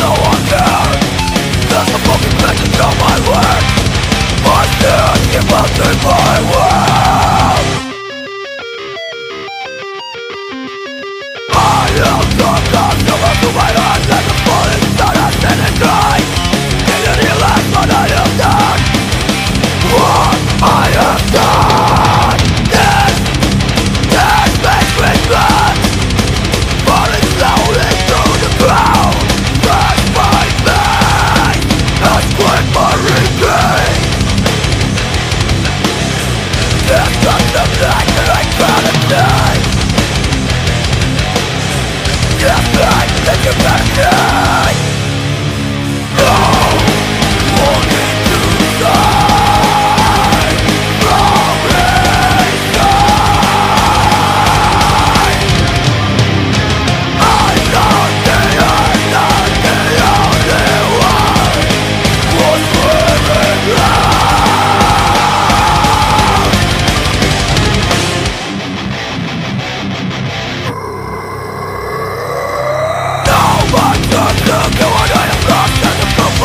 no one That's the fucking legend of my work My stand here my work chaos in my eye